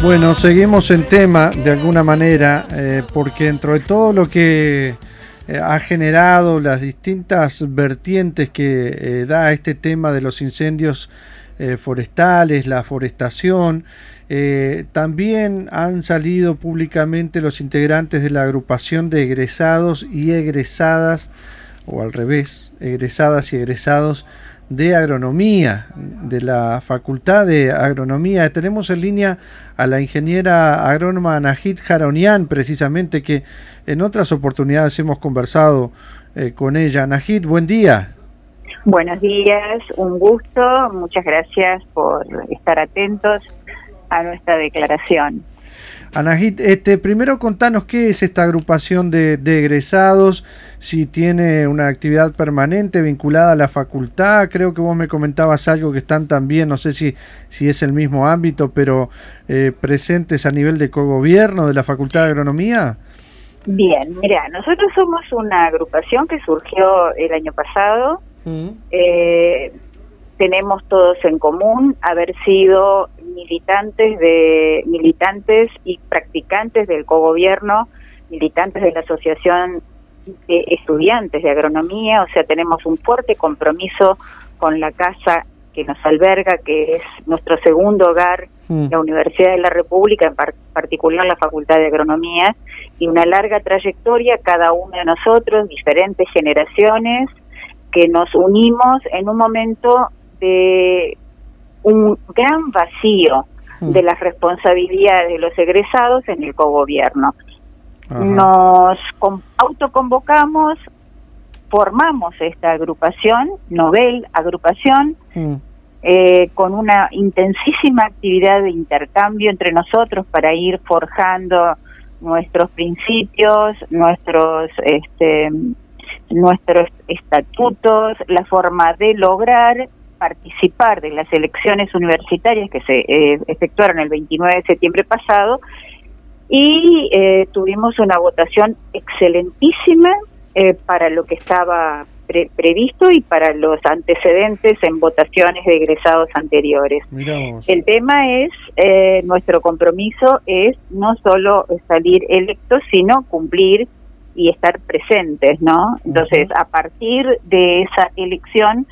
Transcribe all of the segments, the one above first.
Bueno, seguimos en tema de alguna manera, eh, porque dentro de todo lo que eh, ha generado las distintas vertientes que eh, da este tema de los incendios forestales, la forestación, también han salido públicamente los integrantes de la agrupación de egresados y egresadas, o al revés, egresadas y egresados de Agronomía, de la Facultad de Agronomía. Tenemos en línea a la ingeniera agrónoma Anahit Jaronian, precisamente, que en otras oportunidades hemos conversado eh, con ella. Anahit, buen día. Buenos días, un gusto, muchas gracias por estar atentos a nuestra declaración. Anahit, este, primero contanos qué es esta agrupación de, egresados, si tiene una actividad permanente vinculada a la facultad, creo que vos me comentabas algo que están también, no sé si, si es el mismo ámbito, pero eh, presentes a nivel de cogobierno de la Facultad de Agronomía. Bien, mira, nosotros somos una agrupación que surgió el año pasado. Mm. Eh, tenemos todos en común haber sido militantes de militantes y practicantes del cogobierno, militantes de la Asociación de Estudiantes de Agronomía, o sea, tenemos un fuerte compromiso con la casa que nos alberga, que es nuestro segundo hogar, mm. la Universidad de la República, en particular la Facultad de Agronomía, y una larga trayectoria, cada uno de nosotros, diferentes generaciones, que nos unimos en un momento de un gran vacío mm. de las responsabilidades de los egresados en el cogobierno. Nos autoconvocamos, formamos esta agrupación, Nobel Agrupación, mm. eh, con una intensísima actividad de intercambio entre nosotros para ir forjando nuestros principios, nuestros este, nuestros estatutos, la forma de lograr participar de las elecciones universitarias que se eh, efectuaron el 29 de septiembre pasado y eh, tuvimos una votación excelentísima eh, para lo que estaba previsto y para los antecedentes en votaciones de egresados anteriores. El tema es, nuestro compromiso es no solo salir electos, sino cumplir y estar presentes, ¿no? Entonces, a partir de esa elección,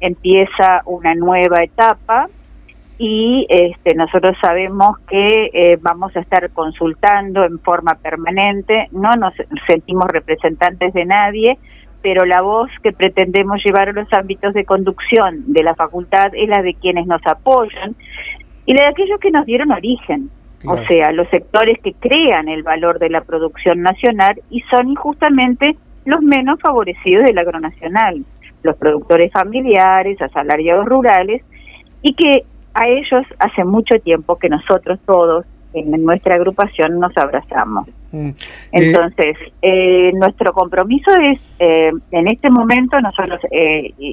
empieza una nueva etapa y este, nosotros sabemos que eh, vamos a estar consultando en forma permanente, no nos sentimos representantes de nadie, pero la voz que pretendemos llevar a los ámbitos de conducción de la facultad es la de quienes nos apoyan y la de aquellos que nos dieron origen, o sea, los sectores que crean el valor de la producción nacional y son injustamente los menos favorecidos del agronacional los productores familiares, asalariados rurales, y que a ellos hace mucho tiempo que nosotros todos en nuestra agrupación nos abrazamos. Mm. Eh, Entonces, eh, nuestro compromiso es, eh, en este momento nosotros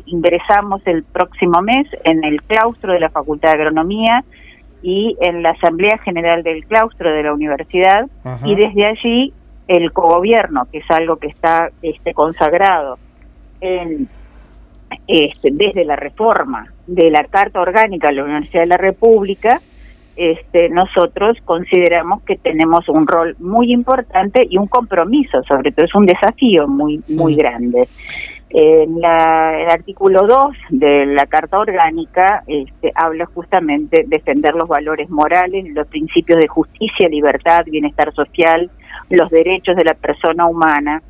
ingresamos el próximo mes en el claustro de la Facultad de Agronomía y en la Asamblea General del Claustro de la Universidad y desde allí el cogobierno, que es algo que está este, consagrado en este, desde la reforma de la Carta Orgánica de la Universidad de la República, este, nosotros consideramos que tenemos un rol muy importante y un compromiso, sobre todo es un desafío muy, muy grande. En la, el artículo 2 de la Carta Orgánica este, habla justamente de defender los valores morales, los principios de justicia, libertad, bienestar social, los derechos de la persona humana,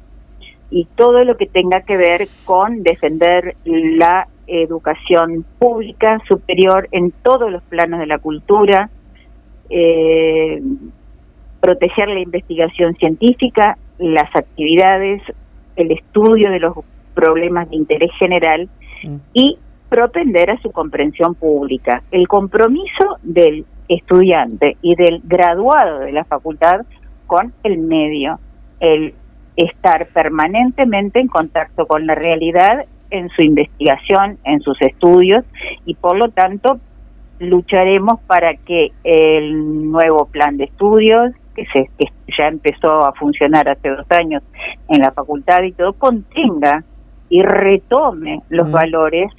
y todo lo que tenga que ver con defender la educación pública superior en todos los planos de la cultura, eh, proteger la investigación científica, las actividades, el estudio de los problemas de interés general mm. y propender a su comprensión pública. El compromiso del estudiante y del graduado de la facultad con el medio, el estar permanentemente en contacto con la realidad en su investigación, en sus estudios y por lo tanto lucharemos para que el nuevo plan de estudios que, se, que ya empezó a funcionar hace dos años en la facultad y todo contenga y retome los valores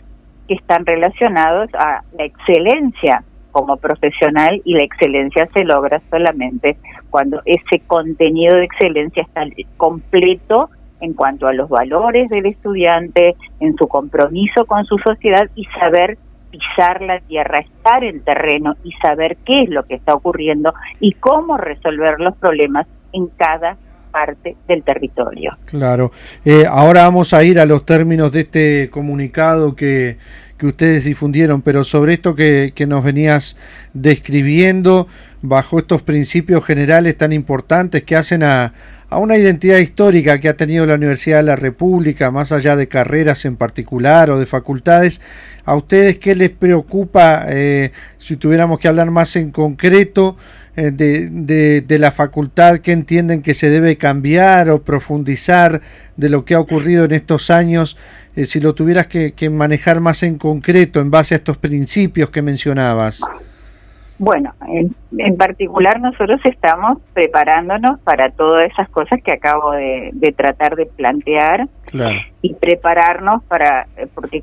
que están relacionados a la excelencia como profesional y la excelencia se logra solamente cuando ese contenido de excelencia está completo en cuanto a los valores del estudiante, en su compromiso con su sociedad y saber pisar la tierra, estar en terreno y saber qué es lo que está ocurriendo y cómo resolver los problemas en cada parte del territorio. Claro. Eh, ahora vamos a ir a los términos de este comunicado que, que ustedes difundieron, pero sobre esto que, que nos venías describiendo, bajo estos principios generales tan importantes que hacen a, a, una identidad histórica que ha tenido la Universidad de la República, más allá de carreras en particular o de facultades, ¿a ustedes qué les preocupa eh, si tuviéramos que hablar más en concreto? Eh, de, de, la facultad que entienden que se debe cambiar o profundizar de lo que ha ocurrido en estos años, eh, si lo tuvieras que, que manejar más en concreto en base a estos principios que mencionabas. Bueno, en, en, particular nosotros estamos preparándonos para todas esas cosas que acabo de, de tratar de plantear claro. y prepararnos para, eh, porque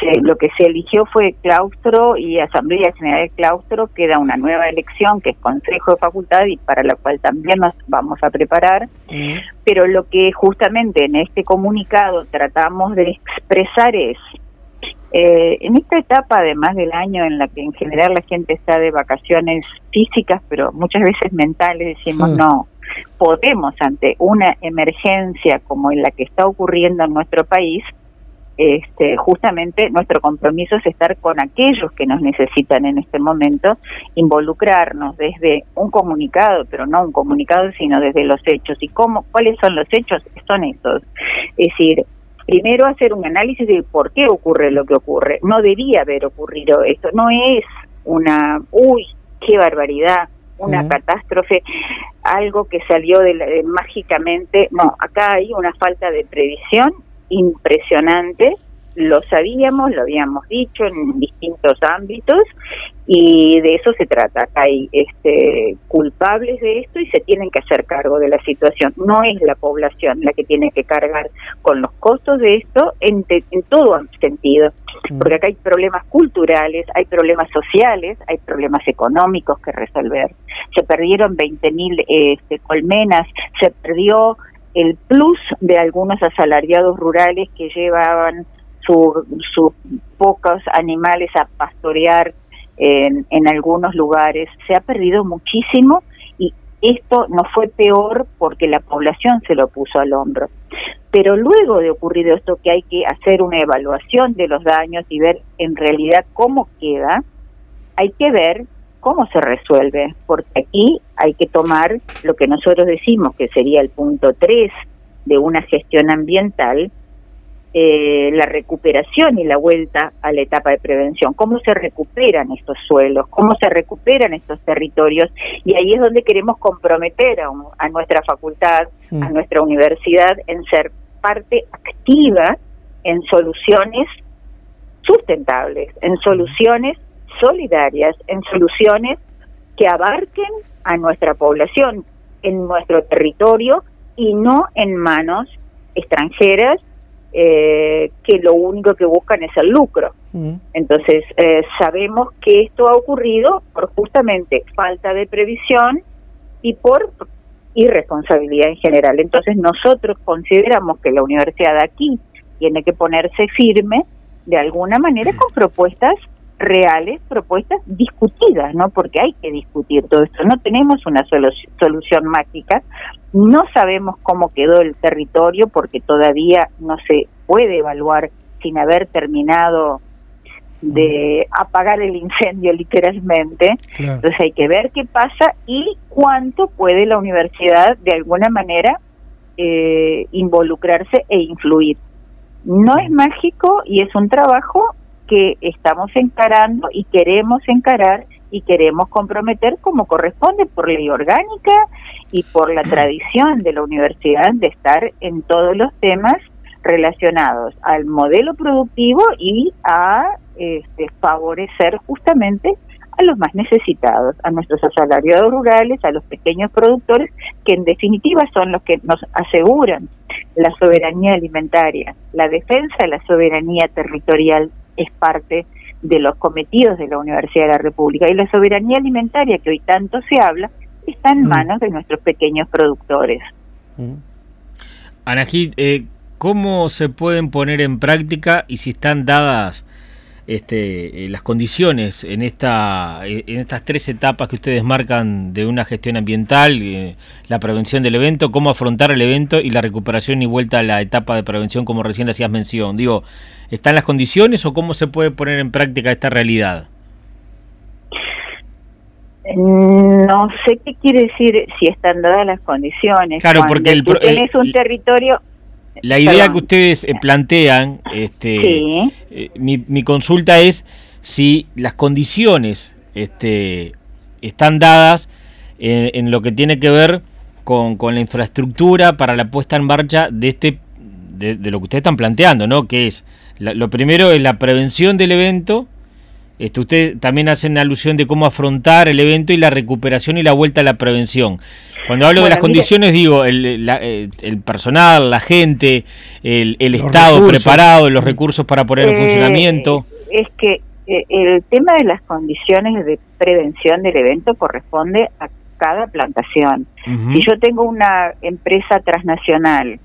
se, lo que se eligió fue claustro y Asamblea General de Claustro, queda una nueva elección que es Consejo de Facultad y para la cual también nos vamos a preparar, mm. pero lo que justamente en este comunicado tratamos de expresar es eh, en esta etapa, además del año en la que en general la gente está de vacaciones físicas, pero muchas veces mentales, decimos no, podemos ante una emergencia como en la que está ocurriendo en nuestro país, este, justamente nuestro compromiso es estar con aquellos que nos necesitan en este momento, involucrarnos desde un comunicado, pero no un comunicado, sino desde los hechos. ¿Y cómo, cuáles son los hechos? Son estos. Es decir, primero hacer un análisis de por qué ocurre lo que ocurre. No debía haber ocurrido esto, no es una, uy, qué barbaridad, una catástrofe, algo que salió de, mágicamente. No, acá hay una falta de previsión impresionante lo sabíamos, lo habíamos dicho en distintos ámbitos y de eso se trata. Hay este, culpables de esto y se tienen que hacer cargo de la situación. No es la población la que tiene que cargar con los costos de esto en, en todo sentido, mm. porque acá hay problemas culturales, hay problemas sociales, hay problemas económicos que resolver. Se perdieron 20.000 este, colmenas, se perdió el plus de algunos asalariados rurales que llevaban sus pocos animales a pastorear en, en algunos lugares. Se ha perdido muchísimo y esto no fue peor porque la población se lo puso al hombro. Pero luego de ocurrido esto que hay que hacer una evaluación de los daños y ver en realidad cómo queda, hay que ver cómo se resuelve, porque aquí hay que tomar lo que nosotros decimos que sería el punto 3 de una gestión ambiental, eh, la recuperación y la vuelta a la etapa de prevención, cómo se recuperan estos suelos, cómo se recuperan estos territorios y ahí es donde queremos comprometer a, a nuestra facultad, a mm. nuestra universidad en ser parte activa en soluciones sustentables, en soluciones solidarias, en soluciones que abarquen a nuestra población en nuestro territorio y no en manos extranjeras eh, que lo único que buscan es el lucro. Mm. Entonces, eh, sabemos que esto ha ocurrido por justamente falta de previsión y por irresponsabilidad en general. Entonces, nosotros consideramos que la universidad aquí tiene que ponerse firme de alguna manera con propuestas reales, propuestas discutidas, ¿no? Porque hay que discutir todo esto. No tenemos una solución mágica, no sabemos cómo quedó el territorio porque todavía no se puede evaluar sin haber terminado de apagar el incendio literalmente. Entonces hay que ver qué pasa y cuánto puede la universidad de alguna manera eh, involucrarse e influir. No es mágico y es un trabajo que estamos encarando y queremos encarar y queremos comprometer como corresponde por ley orgánica y por la tradición de la universidad de estar en todos los temas relacionados al modelo productivo y a este, favorecer justamente a los más necesitados, a nuestros asalariados rurales, a los pequeños productores, que en definitiva son los que nos aseguran la soberanía alimentaria, la defensa de la soberanía territorial es parte de los cometidos de la Universidad de la República. Y la soberanía alimentaria que hoy tanto se habla está en mm. manos de nuestros pequeños productores. Mm. Anajit, eh, ¿cómo se pueden poner en práctica y si están dadas este, eh, las condiciones en, esta, eh, en estas tres etapas que ustedes marcan de una gestión ambiental, eh, la prevención del evento, cómo afrontar el evento y la recuperación y vuelta a la etapa de prevención, como recién hacías mención. Digo, ¿están las condiciones o cómo se puede poner en práctica esta realidad? No sé qué quiere decir si están dadas las condiciones. Claro, porque el, tenés un territorio la idea que ustedes eh, plantean, este, eh, mi, consulta es si las condiciones este, están dadas en, lo que tiene que ver con, la infraestructura para la puesta en marcha de este de, lo que ustedes están planteando, ¿no? Que es lo primero es la prevención del evento. Este, ustedes también hacen alusión de cómo afrontar el evento y la recuperación y la vuelta a la prevención. Cuando hablo de las condiciones, digo, el, eh, el, personal, la gente, el, el Estado preparado, los recursos para poner en eh, funcionamiento. Es que eh, el tema de las condiciones de prevención del evento corresponde a cada plantación. Si yo tengo una empresa transnacional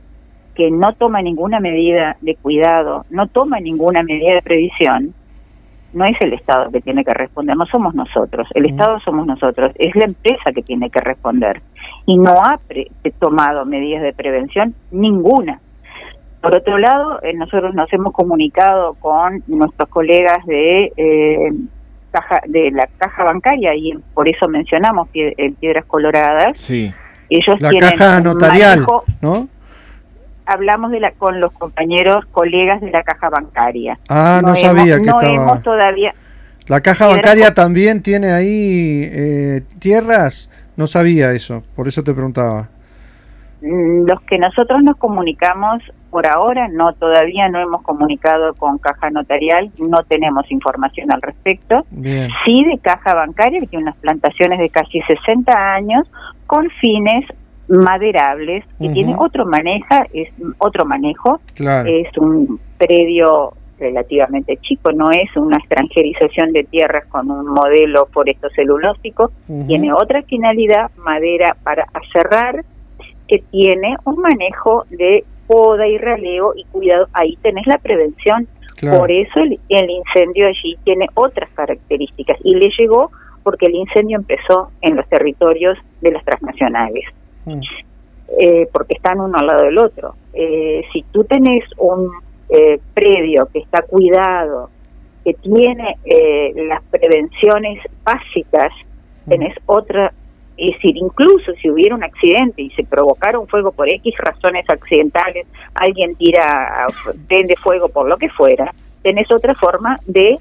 que no toma ninguna medida de cuidado, no toma ninguna medida de previsión, no es el Estado que tiene que responder, no somos nosotros, el Estado somos nosotros, es la empresa que tiene que responder y no ha tomado medidas de prevención ninguna. Por otro lado, eh, nosotros nos hemos comunicado con nuestros colegas de eh, caja, de la caja bancaria y por eso mencionamos piedras coloradas. Sí. Ellos la caja notarial, ¿no? Hablamos de la, con los compañeros, colegas de la caja bancaria. Ah, no, sabía que estaba. todavía. La caja bancaria también tiene ahí eh, tierras. No sabía eso, por eso te preguntaba. Mm, los que nosotros nos comunicamos por ahora, no todavía no hemos comunicado con caja notarial, no tenemos información al respecto. Sí de caja bancaria, que unas plantaciones de casi 60 años con fines maderables que tiene otro maneja es otro manejo es un predio relativamente chico no es una extranjerización de tierras con un modelo foresto celulósico tiene otra finalidad madera para aserrar que tiene un manejo de poda y raleo y cuidado ahí tenés la prevención. Por eso el, el incendio allí tiene otras características y le llegó porque el incendio empezó en los territorios de las transnacionales Mm. Eh, porque están uno al lado del otro. Eh, si tú tenés un eh, predio que está cuidado, que tiene las prevenciones básicas, mm. tenés otra, es decir, incluso si hubiera un accidente y se provocara un fuego por X razones accidentales, alguien tira, prende fuego por lo que fuera, tenés otra forma de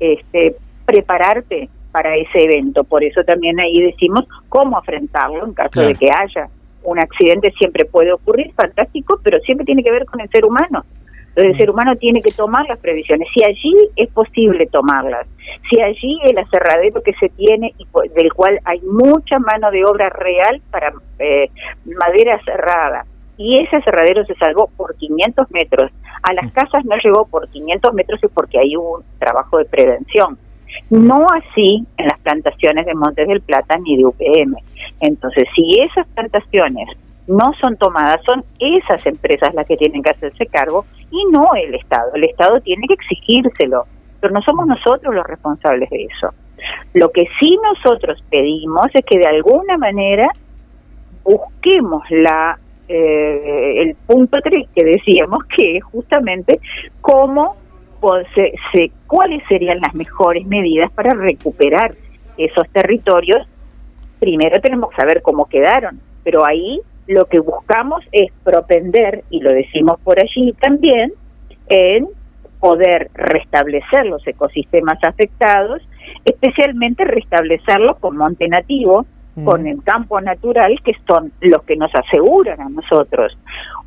este, prepararte para ese evento. Por eso también ahí decimos cómo afrontarlo en caso de que haya un accidente, siempre puede ocurrir, fantástico, pero siempre tiene que ver con el ser humano. Entonces el ser humano tiene que tomar las previsiones. Si allí es posible tomarlas, si allí el aserradero que se tiene y del cual hay mucha mano de obra real para eh, madera cerrada, y ese aserradero se salvó por 500 metros, a las casas no llegó por 500 metros es porque hay un trabajo de prevención. No así en las plantaciones de Montes del Plata ni de UPM. Entonces, si esas plantaciones no son tomadas, son esas empresas las que tienen que hacerse cargo y no el Estado. El Estado tiene que exigírselo, pero no somos nosotros los responsables de eso. Lo que sí nosotros pedimos es que de alguna manera busquemos la eh, el punto 3 que decíamos que es justamente cómo se, cuáles serían las mejores medidas para recuperar esos territorios. Primero tenemos que saber cómo quedaron, pero ahí lo que buscamos es propender, y lo decimos por allí también, en poder restablecer los ecosistemas afectados, especialmente restablecerlos con monte nativo, mm. con el campo natural, que son los que nos aseguran a nosotros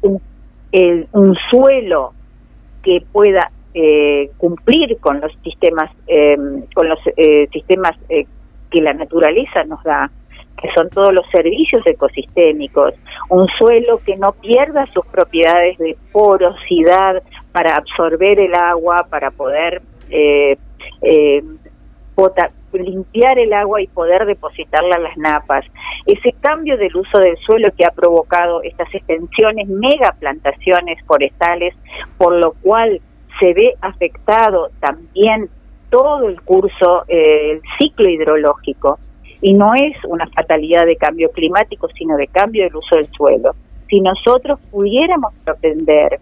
un, un suelo que pueda eh, cumplir con los sistemas eh, con los eh, sistemas que la naturaleza nos da que son todos los servicios ecosistémicos un suelo que no pierda sus propiedades de porosidad para absorber el agua para poder eh, limpiar el agua y poder depositarla a las napas. Ese cambio del uso del suelo que ha provocado estas extensiones, mega plantaciones forestales, por lo cual se ve afectado también todo el curso, eh, el ciclo hidrológico. Y no es una fatalidad de cambio climático, sino de cambio del uso del suelo. Si nosotros pudiéramos propender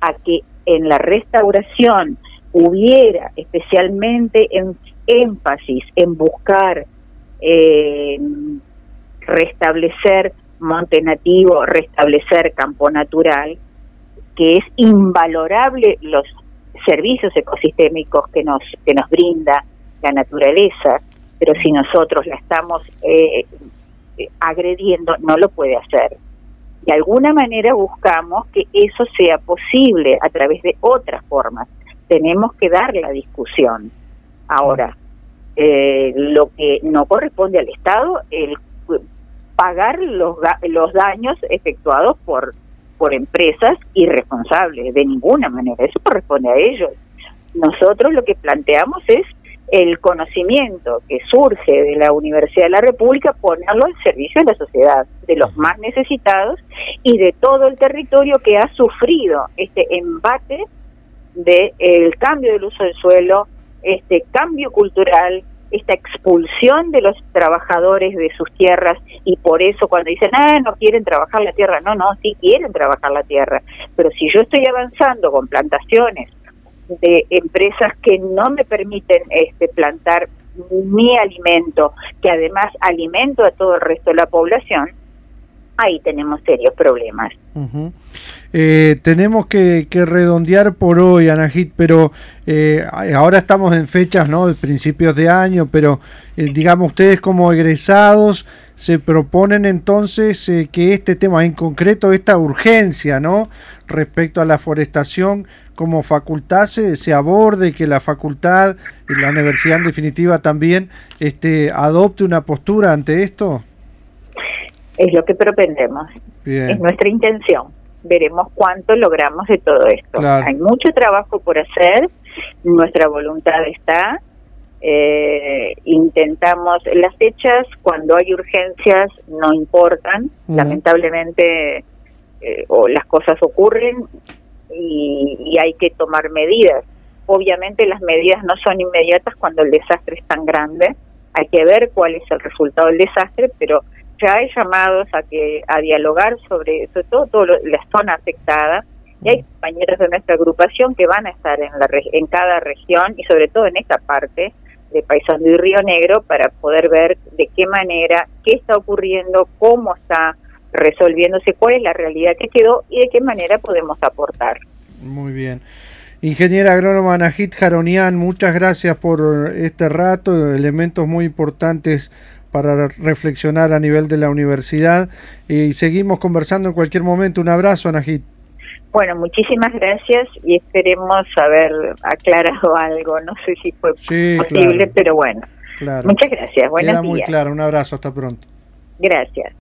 a que en la restauración hubiera especialmente en énfasis en buscar eh, restablecer monte nativo, restablecer campo natural, que es invalorable los servicios ecosistémicos que nos que nos brinda la naturaleza, pero si nosotros la estamos eh, agrediendo no lo puede hacer. De alguna manera buscamos que eso sea posible a través de otras formas. Tenemos que dar la discusión. Ahora, eh, lo que no corresponde al Estado, el pagar los, los daños efectuados por, por empresas irresponsables, de ninguna manera, eso corresponde a ellos. Nosotros lo que planteamos es el conocimiento que surge de la Universidad de la República, ponerlo al servicio de la sociedad, de los más necesitados y de todo el territorio que ha sufrido este embate del el cambio del uso del suelo, este cambio cultural, esta expulsión de los trabajadores de sus tierras y por eso cuando dicen, ah, no quieren trabajar la tierra, no, no, sí quieren trabajar la tierra, pero si yo estoy avanzando con plantaciones de empresas que no me permiten este plantar mi alimento, que además alimento a todo el resto de la población, ahí tenemos serios problemas. Eh, tenemos que, redondear por hoy, Anahit, pero eh, ahora estamos en fechas, ¿no? De principios de año, pero eh, digamos, ustedes como egresados se proponen entonces que este tema, en concreto esta urgencia, ¿no? Respecto a la forestación, como facultad se, se aborde, que la facultad y la universidad en definitiva también este, adopte una postura ante esto. Es lo que propendemos. Es nuestra intención. Veremos cuánto logramos de todo esto. Hay mucho trabajo por hacer. Nuestra voluntad está. Eh, intentamos las fechas cuando hay urgencias no importan lamentablemente eh, o las cosas ocurren y, y, hay que tomar medidas obviamente las medidas no son inmediatas cuando el desastre es tan grande hay que ver cuál es el resultado del desastre pero ya hay llamados a que a dialogar sobre, sobre todo, todo la zona afectada y hay compañeros de nuestra agrupación que van a estar en, la, en cada región y sobre todo en esta parte de Paisano y Río Negro para poder ver de qué manera, qué está ocurriendo, cómo está resolviéndose, cuál es la realidad que quedó y de qué manera podemos aportar. Muy bien. Ingeniera agrónoma Najit Jaronian, muchas gracias por este rato, elementos muy importantes para reflexionar a nivel de la universidad y seguimos conversando en cualquier momento. Un abrazo, Anajit. Bueno, muchísimas gracias y esperemos haber aclarado algo. No sé si fue posible, pero bueno. Muchas gracias. Buenas Queda muy claro. Un abrazo. Hasta pronto. Gracias.